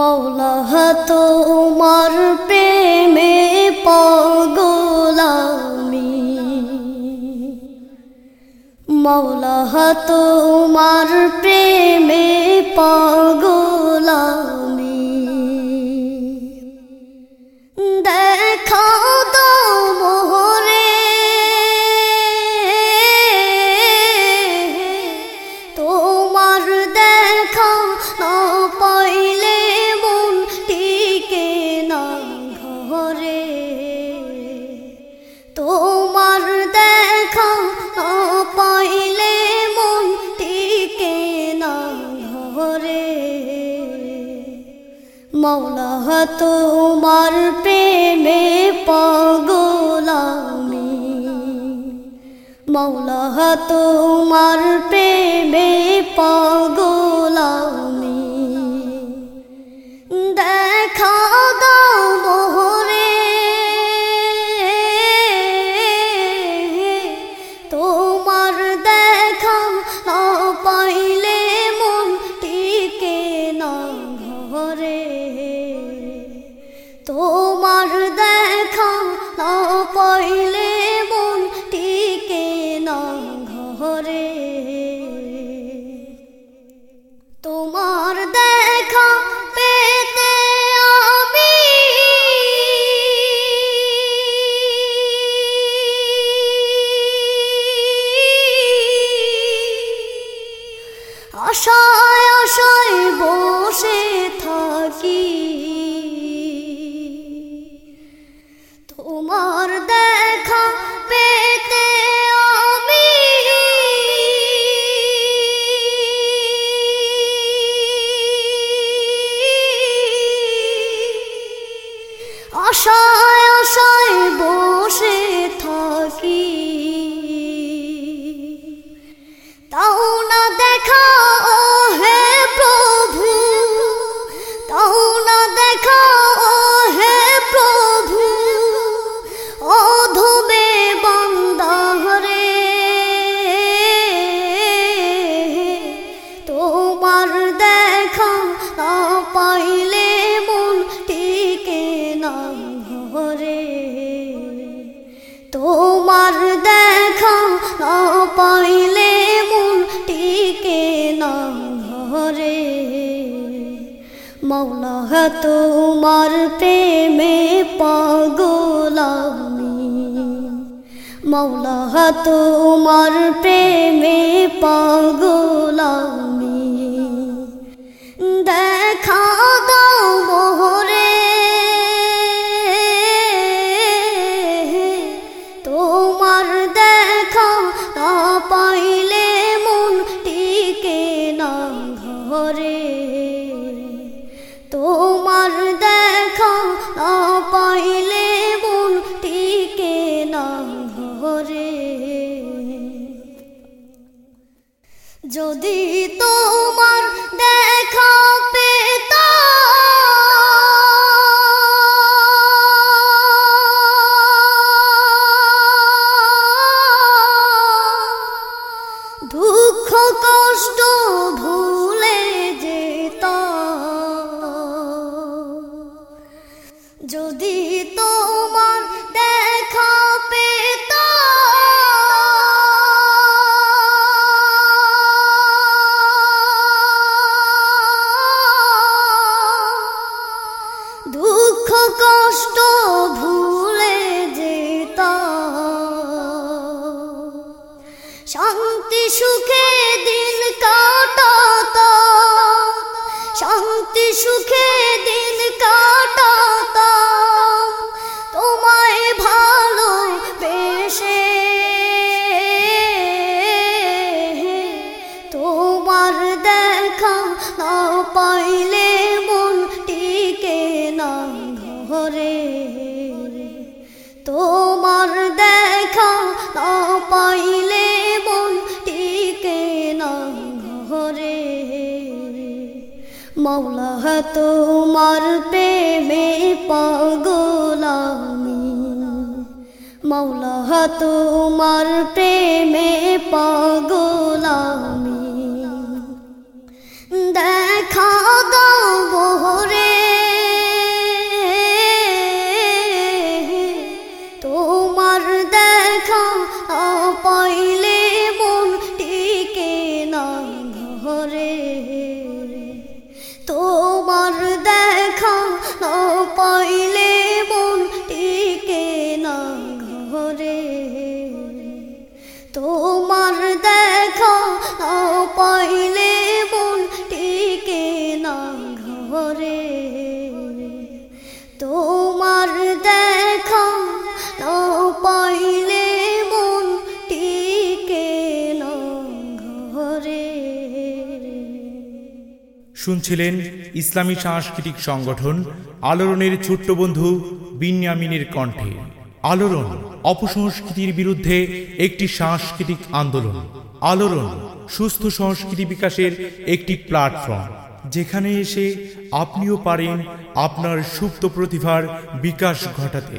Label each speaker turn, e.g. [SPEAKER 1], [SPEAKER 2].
[SPEAKER 1] মৌলা তোমার প্রেমে পগলামি। মৌলা তোমার তোমার দেখা পাইলে মন টিকে না ঘরে। মৌলা, তোমার প্রেমে পগলামি মৌলা, তোমার প্রেমে পগলামি আশায় বসে থাকি। টিকে না ঘরে। মৌলা তোমার প্রেমে পাগলামি মৌলা তোমার প্রেমে পাগলামি দেখা দাও তোমার দেখা না পাইলে মন টিকে না ঘরে। যদি তোমার দেখা দেখা পেতা দুঃখ কষ্ট ভুলে যেতা শান্তি সুখে দিন কাটাতা শান্তি সুখে তোমার প্রেমে পাগলামি। মৌলা তোমার প্রেমে পাগলামি।
[SPEAKER 2] শুনছিলেন ইসলামী সাংস্কৃতিক সংগঠন আলোড়নের ছোট্ট বন্ধু বিন্যামিনের কণ্ঠে। আলোড়ন অপসংস্কৃতির বিরুদ্ধে একটি সাংস্কৃতিক আন্দোলন। আলোড়ন সুস্থ সংস্কৃতি বিকাশের একটি প্ল্যাটফর্ম, যেখানে এসে আপনিও পারেন আপনার সুপ্ত প্রতিভার বিকাশ ঘটাতে।